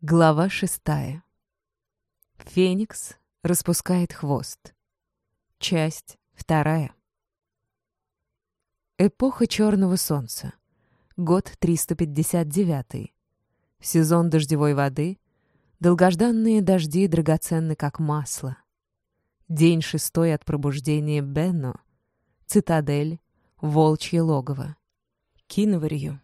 Глава шестая. Феникс распускает хвост. Часть вторая. Эпоха Черного Солнца. Год 359. Сезон дождевой воды. Долгожданные дожди драгоценны, как масло. День шестой от пробуждения Бенно. Цитадель. Волчье логово. Киноварью.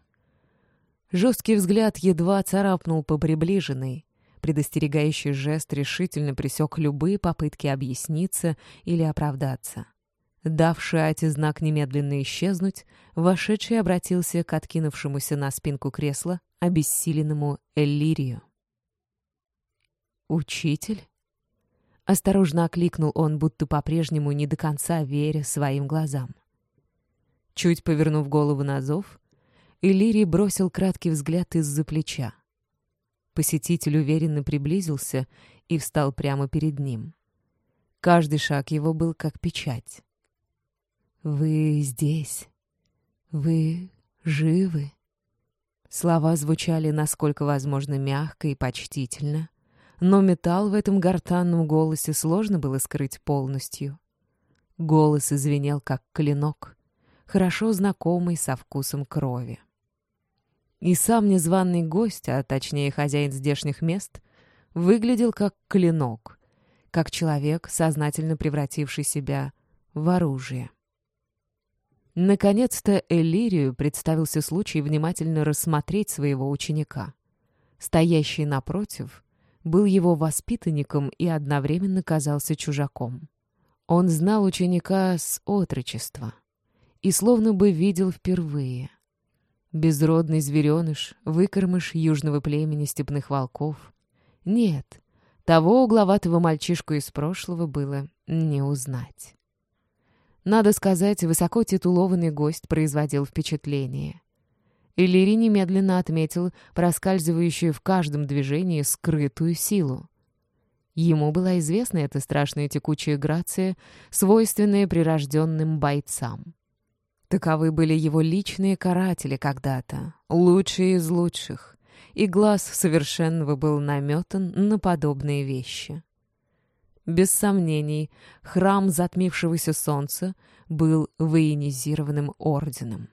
Жесткий взгляд едва царапнул по приближенной. Предостерегающий жест решительно пресек любые попытки объясниться или оправдаться. Давший Ате знак немедленно исчезнуть, вошедший обратился к откинувшемуся на спинку кресла обессиленному Эллирию. «Учитель?» Осторожно окликнул он, будто по-прежнему не до конца веря своим глазам. Чуть повернув голову на зов, Иллирий бросил краткий взгляд из-за плеча. Посетитель уверенно приблизился и встал прямо перед ним. Каждый шаг его был как печать. «Вы здесь? Вы живы?» Слова звучали насколько возможно мягко и почтительно, но металл в этом гортанном голосе сложно было скрыть полностью. Голос извинел как клинок, хорошо знакомый со вкусом крови. И сам незваный гость, а точнее хозяин здешних мест, выглядел как клинок, как человек, сознательно превративший себя в оружие. Наконец-то Элирию представился случай внимательно рассмотреть своего ученика. Стоящий напротив был его воспитанником и одновременно казался чужаком. Он знал ученика с отрочества и словно бы видел впервые. Безродный звереныш, выкормыш южного племени степных волков. Нет, того угловатого мальчишку из прошлого было не узнать. Надо сказать, высоко титулованный гость производил впечатление. Иллирий немедленно отметил проскальзывающую в каждом движении скрытую силу. Ему была известна эта страшная текучая грация, свойственная прирожденным бойцам. Таковы были его личные каратели когда-то, лучшие из лучших, и глаз совершенного был наметан на подобные вещи. Без сомнений, храм затмившегося солнца был военизированным орденом.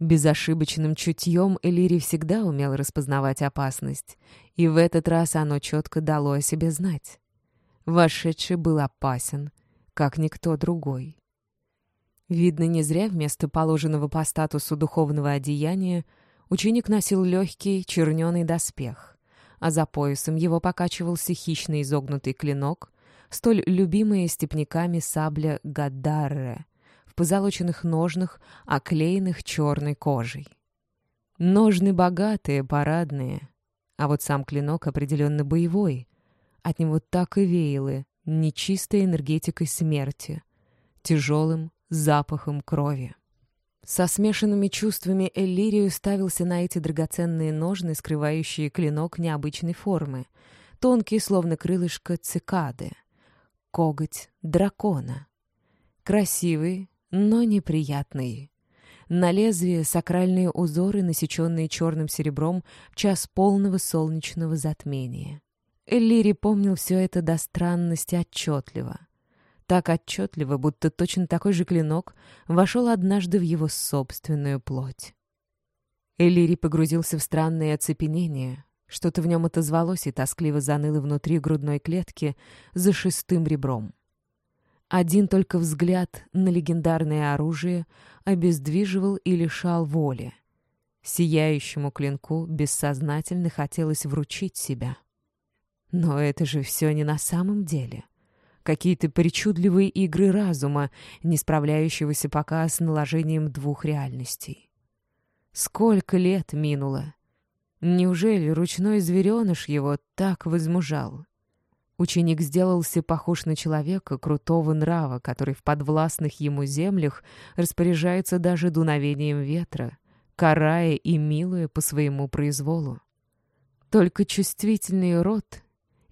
Безошибочным чутьем Элири всегда умел распознавать опасность, и в этот раз оно четко дало о себе знать. Вошедший был опасен, как никто другой. Видно, не зря вместо положенного по статусу духовного одеяния ученик носил легкий черненый доспех, а за поясом его покачивался хищно изогнутый клинок, столь любимая степняками сабля Гаддарре, в позолоченных ножнах, оклеенных черной кожей. Ножны богатые, парадные, а вот сам клинок определенно боевой. От него так и веяло нечистой энергетикой смерти, тяжелым, запахом крови. Со смешанными чувствами Эллирию ставился на эти драгоценные ножны, скрывающие клинок необычной формы, тонкие, словно крылышко цикады, коготь дракона. Красивый, но неприятный. На лезвие сакральные узоры, насеченные черным серебром в час полного солнечного затмения. Эллири помнил все это до странности отчетливо — так отчетливо, будто точно такой же клинок вошел однажды в его собственную плоть. Элири погрузился в странное оцепенение. Что-то в нем отозвалось и тоскливо заныло внутри грудной клетки за шестым ребром. Один только взгляд на легендарное оружие обездвиживал и лишал воли. Сияющему клинку бессознательно хотелось вручить себя. Но это же все не на самом деле — какие-то причудливые игры разума, не справляющегося пока с наложением двух реальностей. Сколько лет минуло! Неужели ручной звереныш его так возмужал? Ученик сделался похож на человека крутого нрава, который в подвластных ему землях распоряжается даже дуновением ветра, карая и милуя по своему произволу. Только чувствительный рот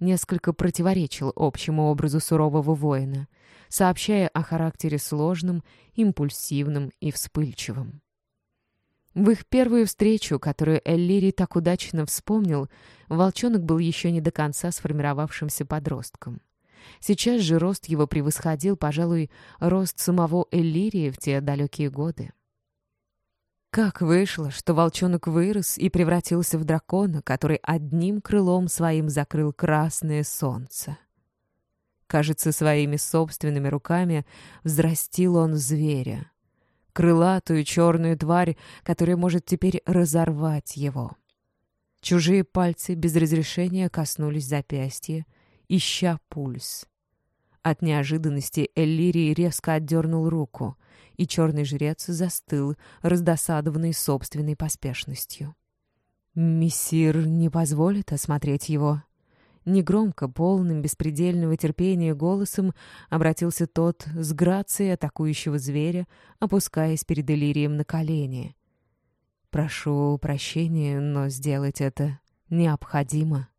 несколько противоречил общему образу сурового воина, сообщая о характере сложном, импульсивном и вспыльчивом. В их первую встречу, которую Эллири так удачно вспомнил, волчонок был еще не до конца сформировавшимся подростком. Сейчас же рост его превосходил, пожалуй, рост самого Эллирия в те далекие годы. Как вышло, что волчонок вырос и превратился в дракона, который одним крылом своим закрыл красное солнце. Кажется, своими собственными руками взрастил он зверя, крылатую черную тварь, которая может теперь разорвать его. Чужие пальцы без разрешения коснулись запястья, ища пульс. От неожиданности Эллирий резко отдернул руку, и черный жрец застыл, раздосадованный собственной поспешностью. «Мессир не позволит осмотреть его», Негромко, полным беспредельного терпения голосом обратился тот с грацией атакующего зверя, опускаясь перед Элирием на колени. «Прошу прощения, но сделать это необходимо».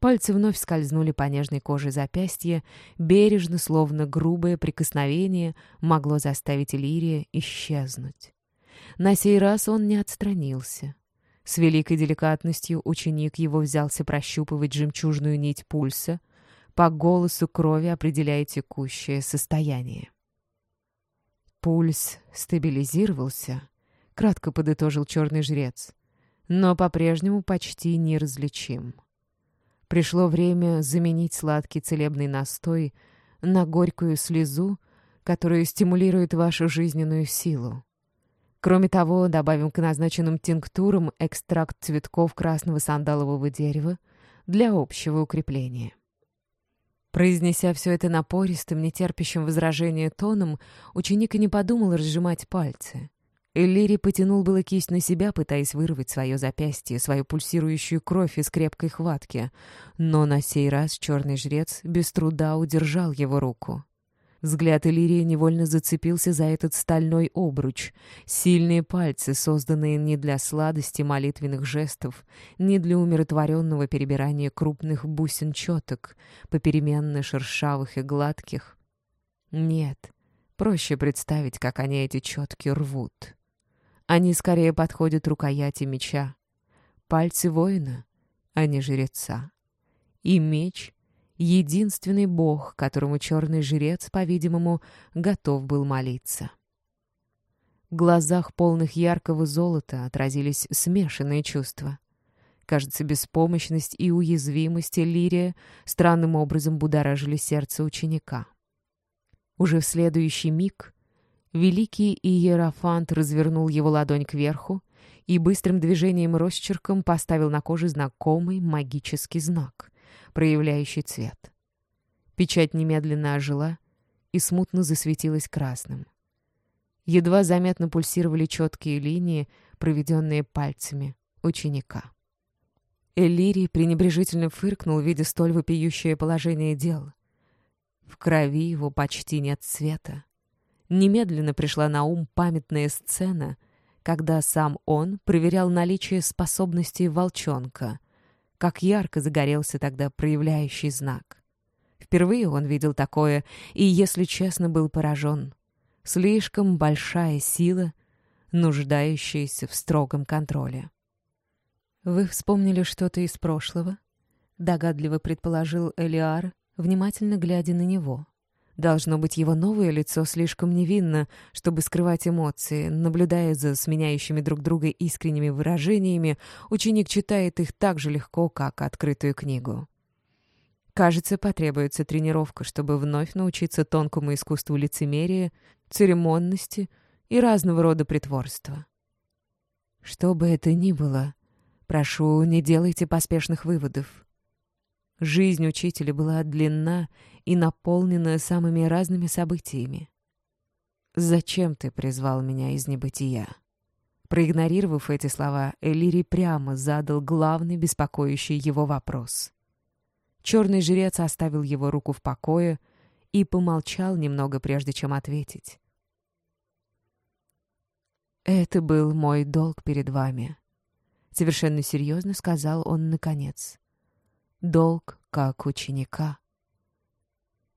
Пальцы вновь скользнули по нежной коже запястья, бережно, словно грубое прикосновение могло заставить Элирия исчезнуть. На сей раз он не отстранился. С великой деликатностью ученик его взялся прощупывать жемчужную нить пульса, по голосу крови определяя текущее состояние. Пульс стабилизировался, кратко подытожил черный жрец, но по-прежнему почти неразличим. Пришло время заменить сладкий целебный настой на горькую слезу, которая стимулирует вашу жизненную силу. Кроме того, добавим к назначенным тинктурам экстракт цветков красного сандалового дерева для общего укрепления. Произнеся все это напористым, нетерпящим возражения тоном, ученик и не подумал разжимать пальцы. Эллири потянул было кисть на себя, пытаясь вырвать свое запястье, свою пульсирующую кровь из крепкой хватки. Но на сей раз черный жрец без труда удержал его руку. Взгляд Иллирия невольно зацепился за этот стальной обруч. Сильные пальцы, созданные не для сладости молитвенных жестов, не для умиротворенного перебирания крупных бусин четок, попеременно шершавых и гладких. Нет, проще представить, как они эти четки рвут. Они скорее подходят рукояти меча. Пальцы воина, а не жреца. И меч — единственный бог, которому черный жрец, по-видимому, готов был молиться. В глазах, полных яркого золота, отразились смешанные чувства. Кажется, беспомощность и уязвимость Лирия странным образом будоражили сердце ученика. Уже в следующий миг великий Иерофант развернул его ладонь кверху и быстрым движением росчерком поставил на коже знакомый магический знак проявляющий цвет. Печать немедленно ожила и смутно засветилась красным. Едва заметно пульсировали четкие линии, проведенные пальцами ученика. Эллирий пренебрежительно фыркнул, видя столь вопиющее положение дел. В крови его почти нет цвета. Немедленно пришла на ум памятная сцена, когда сам он проверял наличие способностей волчонка — как ярко загорелся тогда проявляющий знак. Впервые он видел такое и, если честно, был поражен. Слишком большая сила, нуждающаяся в строгом контроле. «Вы вспомнили что-то из прошлого?» — догадливо предположил Элиар, внимательно глядя на него. Должно быть, его новое лицо слишком невинно, чтобы скрывать эмоции. Наблюдая за сменяющими друг друга искренними выражениями, ученик читает их так же легко, как открытую книгу. Кажется, потребуется тренировка, чтобы вновь научиться тонкому искусству лицемерия, церемонности и разного рода притворства. Что бы это ни было, прошу, не делайте поспешных выводов. Жизнь учителя была длинна и наполнена самыми разными событиями. «Зачем ты призвал меня из небытия?» Проигнорировав эти слова, Элири прямо задал главный беспокоящий его вопрос. Черный жрец оставил его руку в покое и помолчал немного, прежде чем ответить. «Это был мой долг перед вами», — совершенно серьезно сказал он наконец долг как ученика.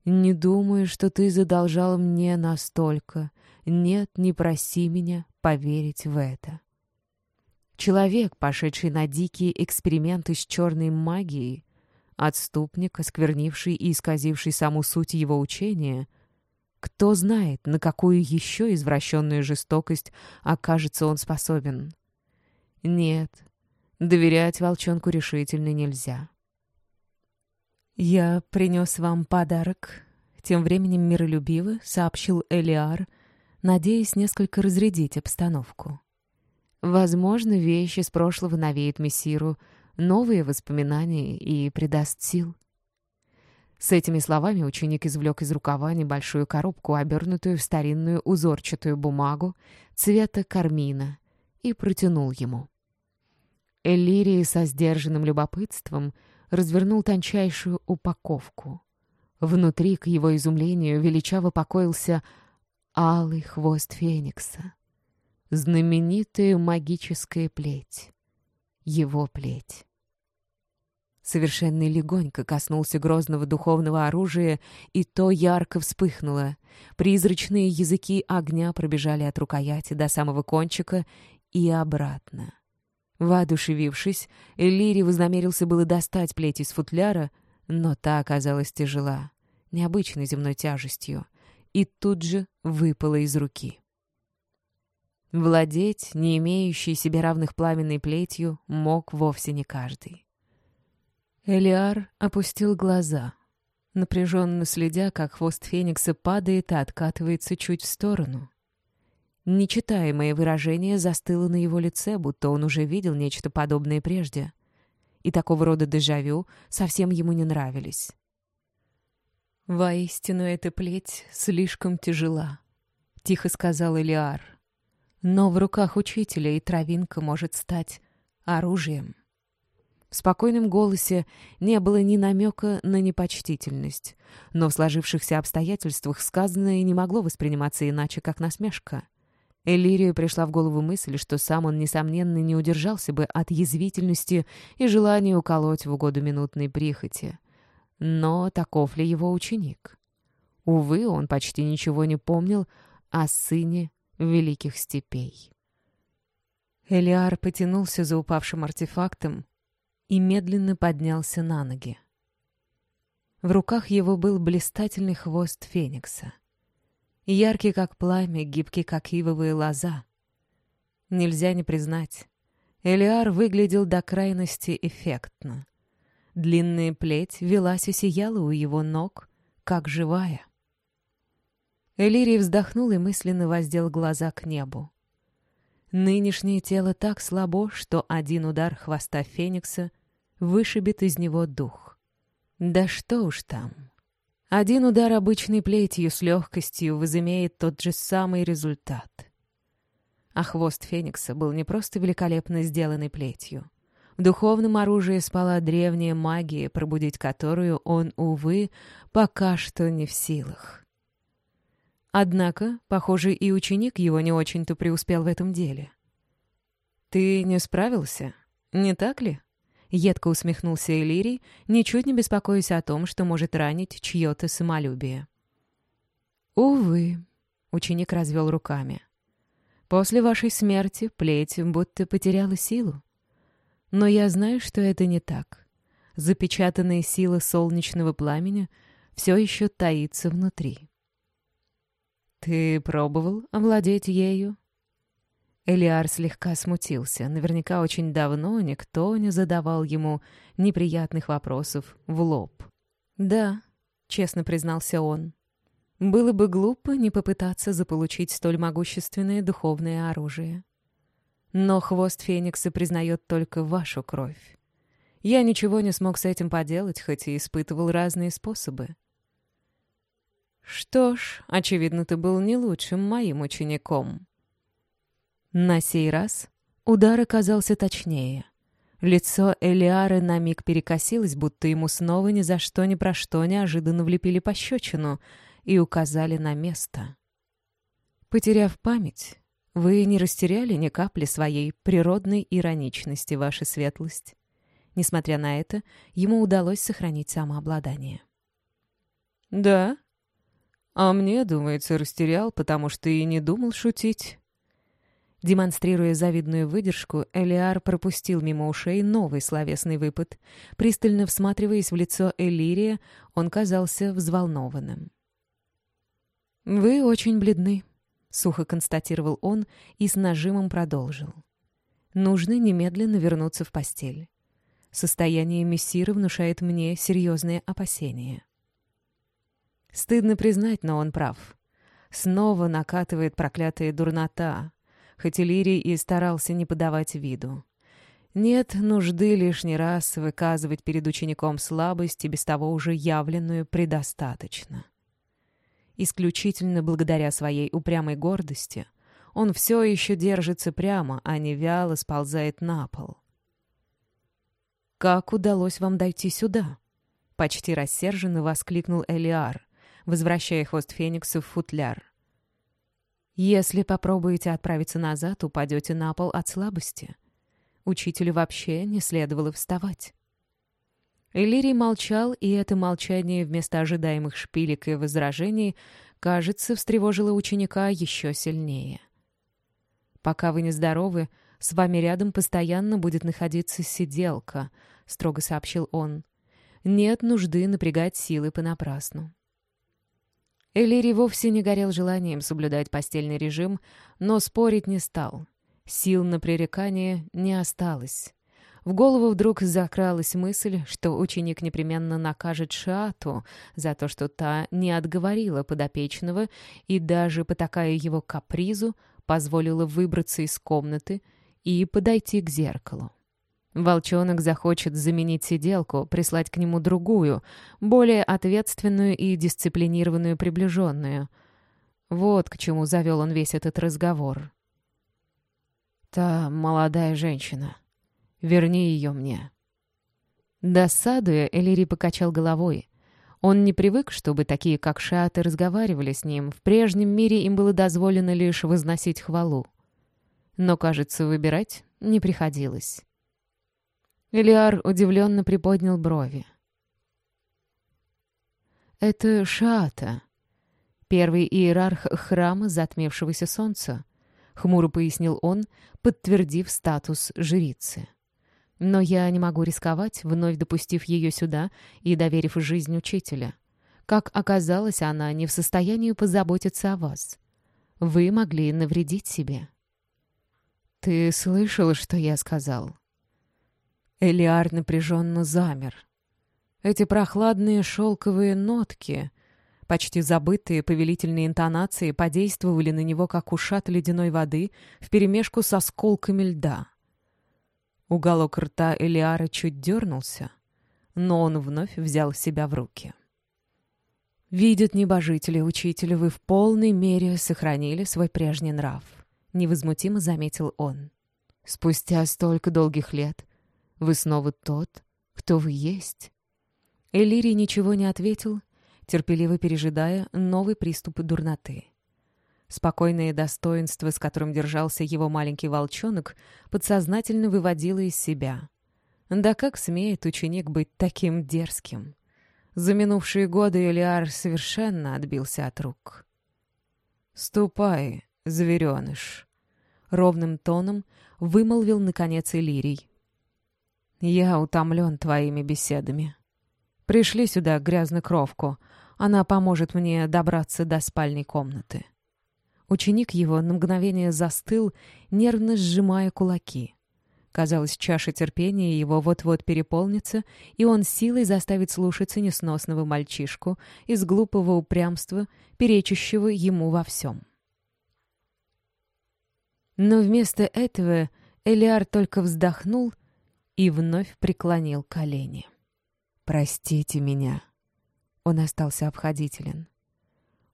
Не думаю, что ты задолжал мне настолько. Нет, не проси меня, поверить в это. Человек, пошедший на дикие эксперименты с черной магией, отступник, осквернивший и исказивший саму суть его учения, кто знает, на какую еще извращенную жестокость окажется он способен. Нет, доверять волчонку решительно нельзя. «Я принес вам подарок», — тем временем миролюбиво сообщил Элиар, надеясь несколько разрядить обстановку. Возможно, вещи с прошлого навеют мессиру новые воспоминания и придаст сил. С этими словами ученик извлек из рукава небольшую коробку, обернутую в старинную узорчатую бумагу цвета кармина, и протянул ему. Эллирий со сдержанным любопытством развернул тончайшую упаковку. Внутри, к его изумлению, величаво покоился алый хвост феникса знаменитая магическая плеть. Его плеть. Совершенно легонько коснулся грозного духовного оружия, и то ярко вспыхнуло. Призрачные языки огня пробежали от рукояти до самого кончика и обратно. Воодушевившись, Элири вознамерился было достать плеть из футляра, но та оказалась тяжела, необычной земной тяжестью, и тут же выпала из руки. Владеть, не имеющей себе равных пламенной плетью, мог вовсе не каждый. Элиар опустил глаза, напряженно следя, как хвост Феникса падает и откатывается чуть в сторону. Нечитаемое выражение застыло на его лице, будто он уже видел нечто подобное прежде. И такого рода дежавю совсем ему не нравились. «Воистину эта плеть слишком тяжела», — тихо сказал Элиар. Но в руках учителя и травинка может стать оружием. В спокойном голосе не было ни намека на непочтительность, но в сложившихся обстоятельствах сказанное не могло восприниматься иначе, как насмешка. Элирию пришла в голову мысль, что сам он, несомненно, не удержался бы от язвительности и желания уколоть в угоду минутной прихоти. Но таков ли его ученик? Увы, он почти ничего не помнил о сыне великих степей. Элиар потянулся за упавшим артефактом и медленно поднялся на ноги. В руках его был блистательный хвост феникса. Яркий, как пламя, гибкий, как ивовая лоза. Нельзя не признать. Элиар выглядел до крайности эффектно. Длинная плеть велась и сияла у его ног, как живая. Элирий вздохнул и мысленно воздел глаза к небу. Нынешнее тело так слабо, что один удар хвоста Феникса вышибет из него дух. Да что уж там. Один удар обычной плетью с легкостью возымеет тот же самый результат. А хвост Феникса был не просто великолепно сделанной плетью. В духовном оружии спала древняя магия, пробудить которую он, увы, пока что не в силах. Однако, похоже, и ученик его не очень-то преуспел в этом деле. «Ты не справился, не так ли?» Едко усмехнулся Элирий, ничуть не беспокоясь о том, что может ранить чье-то самолюбие. «Увы», — ученик развел руками. «После вашей смерти плеть будто потеряла силу. Но я знаю, что это не так. Запечатанная сила солнечного пламени все еще таится внутри». «Ты пробовал овладеть ею?» Элиар слегка смутился. Наверняка очень давно никто не задавал ему неприятных вопросов в лоб. «Да», — честно признался он. «Было бы глупо не попытаться заполучить столь могущественное духовное оружие. Но хвост Феникса признает только вашу кровь. Я ничего не смог с этим поделать, хоть и испытывал разные способы. Что ж, очевидно, ты был не лучшим моим учеником. На сей раз удар оказался точнее. Лицо Элиары на миг перекосилось, будто ему снова ни за что ни про что неожиданно влепили пощечину и указали на место. Потеряв память, вы не растеряли ни капли своей природной ироничности, ваша светлость. Несмотря на это, ему удалось сохранить самообладание. «Да?» А мне, думается, растерял, потому что и не думал шутить. Демонстрируя завидную выдержку, Элиар пропустил мимо ушей новый словесный выпад. Пристально всматриваясь в лицо Элирия, он казался взволнованным. «Вы очень бледны», — сухо констатировал он и с нажимом продолжил. «Нужно немедленно вернуться в постель. Состояние мессира внушает мне серьезные опасения». Стыдно признать, но он прав. Снова накатывает проклятая дурнота, хоть Иллирий и старался не подавать виду. Нет нужды лишний раз выказывать перед учеником слабость и без того уже явленную предостаточно. Исключительно благодаря своей упрямой гордости он все еще держится прямо, а не вяло сползает на пол. «Как удалось вам дойти сюда?» — почти рассерженно воскликнул Элиар, возвращая хвост Фениксу в футляр. Если попробуете отправиться назад, упадете на пол от слабости. Учителю вообще не следовало вставать. Элирий молчал, и это молчание вместо ожидаемых шпилек и возражений, кажется, встревожило ученика еще сильнее. «Пока вы нездоровы, с вами рядом постоянно будет находиться сиделка», — строго сообщил он. «Нет нужды напрягать силы понапрасну». Элири вовсе не горел желанием соблюдать постельный режим, но спорить не стал. Сил на пререкание не осталось. В голову вдруг закралась мысль, что ученик непременно накажет Шиату за то, что та не отговорила подопечного и даже, потакая его капризу, позволила выбраться из комнаты и подойти к зеркалу. Волчонок захочет заменить сиделку, прислать к нему другую, более ответственную и дисциплинированную приближенную. Вот к чему завел он весь этот разговор. «Та молодая женщина. Верни ее мне». Досадуя, Элири покачал головой. Он не привык, чтобы такие, как Шаты, разговаривали с ним. В прежнем мире им было дозволено лишь возносить хвалу. Но, кажется, выбирать не приходилось. Элиар удивленно приподнял брови. «Это Шаата, первый иерарх храма затмевшегося солнца», — хмуро пояснил он, подтвердив статус жрицы. «Но я не могу рисковать, вновь допустив ее сюда и доверив жизнь учителя. Как оказалось, она не в состоянии позаботиться о вас. Вы могли навредить себе». «Ты слышал, что я сказал?» Элиар напряженно замер. Эти прохладные шелковые нотки, почти забытые повелительные интонации, подействовали на него, как ушат ледяной воды вперемешку с осколками льда. Уголок рта Элиара чуть дернулся, но он вновь взял себя в руки. «Видят небожители, учителя, вы в полной мере сохранили свой прежний нрав», — невозмутимо заметил он. «Спустя столько долгих лет вы снова тот, кто вы есть?» Элирий ничего не ответил, терпеливо пережидая новый приступ дурноты. Спокойное достоинство, с которым держался его маленький волчонок, подсознательно выводило из себя. Да как смеет ученик быть таким дерзким? За минувшие годы Элиар совершенно отбился от рук. «Ступай, звереныш!» — ровным тоном вымолвил, наконец, Элирий. Я утомлен твоими беседами. Пришли сюда грязнокровку. Она поможет мне добраться до спальной комнаты». Ученик его на мгновение застыл, нервно сжимая кулаки. Казалось, чаша терпения его вот-вот переполнится, и он силой заставит слушаться несносного мальчишку из глупого упрямства, перечащего ему во всем. Но вместо этого Элиар только вздохнул — и вновь преклонил колени. «Простите меня». Он остался обходителен.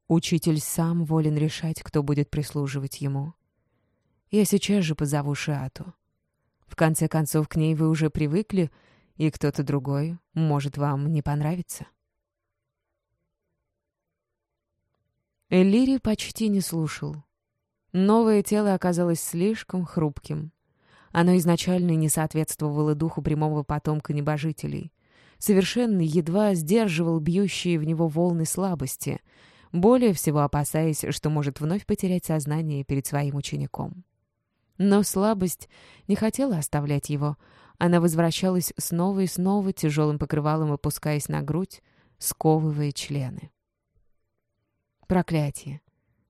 Учитель сам волен решать, кто будет прислуживать ему. Я сейчас же позову Шиату. В конце концов, к ней вы уже привыкли, и кто-то другой может вам не понравиться. Элири почти не слушал. Новое тело оказалось слишком хрупким. Оно изначально не соответствовало духу прямого потомка небожителей. Совершенно едва сдерживал бьющие в него волны слабости, более всего опасаясь, что может вновь потерять сознание перед своим учеником. Но слабость не хотела оставлять его. Она возвращалась снова и снова, тяжелым покрывалом опускаясь на грудь, сковывая члены. Проклятие.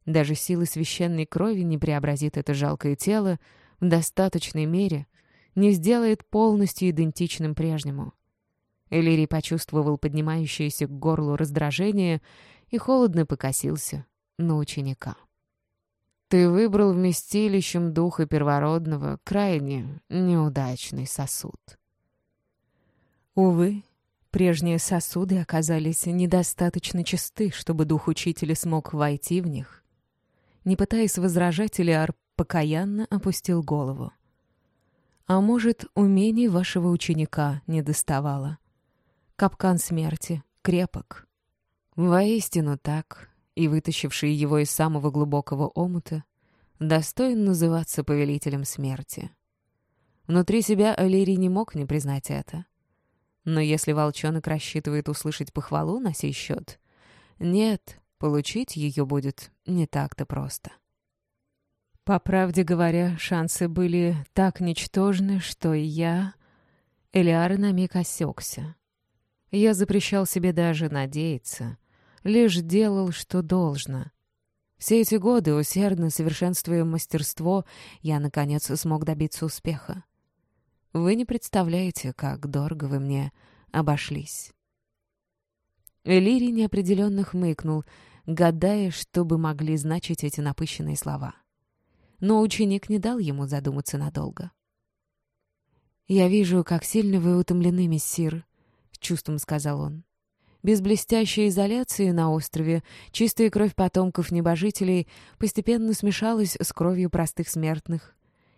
Даже силы священной крови не преобразит это жалкое тело в достаточной мере, не сделает полностью идентичным прежнему. Элирий почувствовал поднимающееся к горлу раздражение и холодно покосился на ученика. «Ты выбрал вместилищем духа первородного крайне неудачный сосуд». Увы, прежние сосуды оказались недостаточно чисты, чтобы дух учителя смог войти в них. Не пытаясь возражать, Элиар покаянно опустил голову. «А может, умений вашего ученика не доставало?» Капкан смерти крепок. Воистину так, и вытащивший его из самого глубокого омута, достоин называться повелителем смерти. Внутри себя Алирий не мог не признать это. Но если волчонок рассчитывает услышать похвалу на сей счет, нет, получить ее будет не так-то просто. По правде говоря, шансы были так ничтожны, что я... Элиар на миг осекся. Я запрещал себе даже надеяться, лишь делал, что должно. Все эти годы, усердно совершенствуя мастерство, я, наконец, смог добиться успеха. Вы не представляете, как дорого вы мне обошлись. Элирий неопределенно хмыкнул, гадая, что бы могли значить эти напыщенные слова. Но ученик не дал ему задуматься надолго. «Я вижу, как сильно вы утомлены, мессир», чувством сказал он. Без блестящей изоляции на острове чистая кровь потомков небожителей постепенно смешалась с кровью простых смертных,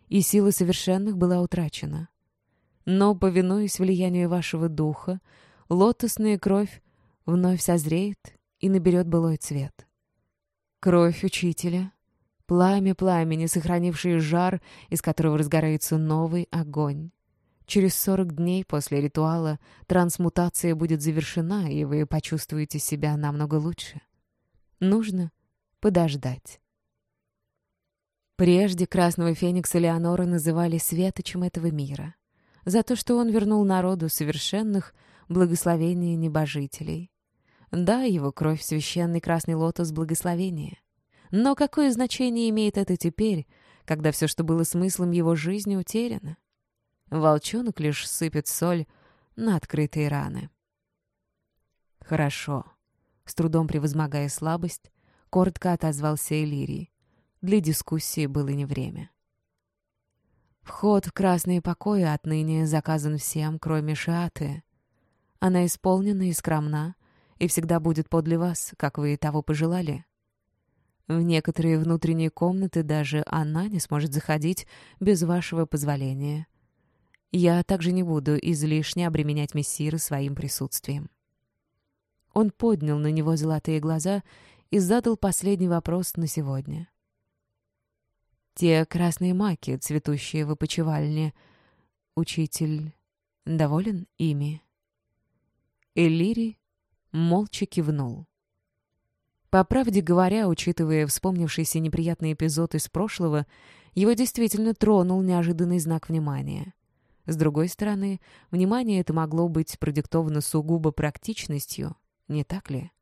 и сила совершенных была утрачена. Но, повинуясь влиянию вашего духа, лотосная кровь вновь созреет и наберет былой цвет. Кровь учителя, пламя пламени, сохранившее жар, из которого разгорается новый огонь. Через 40 дней после ритуала трансмутация будет завершена, и вы почувствуете себя намного лучше. Нужно подождать. Прежде Красного Феникса Леонора называли светочем этого мира за то, что он вернул народу совершенных благословения небожителей. Да, его кровь — священный красный лотос благословения. Но какое значение имеет это теперь, когда все, что было смыслом его жизни, утеряно? Волчонок лишь сыпет соль на открытые раны. «Хорошо», — с трудом превозмогая слабость, коротко отозвался Элирий. Для дискуссии было не время. Вход в красные покои отныне заказан всем, кроме Шиаты. Она исполнена и скромна, и всегда будет подле вас, как вы и того пожелали. В некоторые внутренние комнаты даже она не сможет заходить без вашего позволения. Я также не буду излишне обременять мессира своим присутствием. Он поднял на него золотые глаза и задал последний вопрос на сегодня. «Те красные маки, цветущие в опочивальне, учитель доволен ими?» Эллири молча кивнул. По правде говоря, учитывая вспомнившийся неприятный эпизод из прошлого, его действительно тронул неожиданный знак внимания. С другой стороны, внимание это могло быть продиктовано сугубо практичностью, не так ли?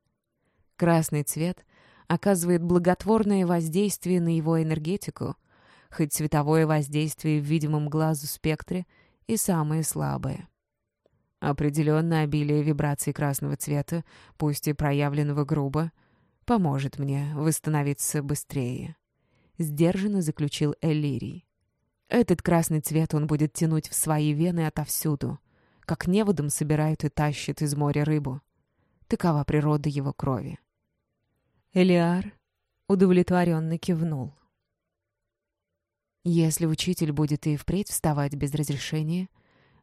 Красный цвет оказывает благотворное воздействие на его энергетику, хоть цветовое воздействие в видимом глазу спектре и самое слабое. Определенно обилие вибраций красного цвета, пусть и проявленного грубо, поможет мне восстановиться быстрее. Сдержанно заключил Эллирий. Этот красный цвет он будет тянуть в свои вены отовсюду, как неводом собирают и тащат из моря рыбу. Такова природа его крови. Элиар удовлетворенно кивнул. Если учитель будет и впредь вставать без разрешения,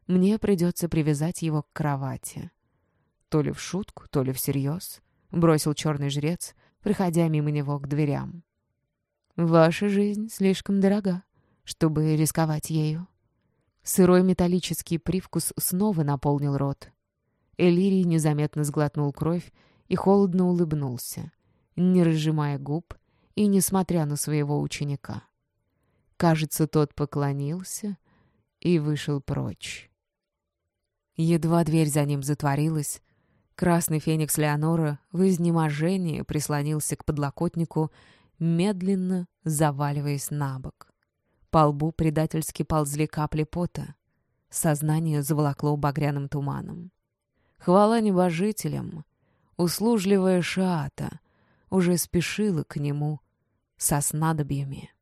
мне придется привязать его к кровати. То ли в шутку, то ли всерьез, бросил черный жрец, проходя мимо него к дверям. Ваша жизнь слишком дорога чтобы рисковать ею. Сырой металлический привкус снова наполнил рот. Элирий незаметно сглотнул кровь и холодно улыбнулся, не разжимая губ и несмотря на своего ученика. Кажется, тот поклонился и вышел прочь. Едва дверь за ним затворилась, красный феникс Леонора в изнеможении прислонился к подлокотнику, медленно заваливаясь на бок. По лбу предательски ползли капли пота. Сознание заволокло багряным туманом. Хвала небожителям! Услужливая Шаата уже спешила к нему со снадобьями.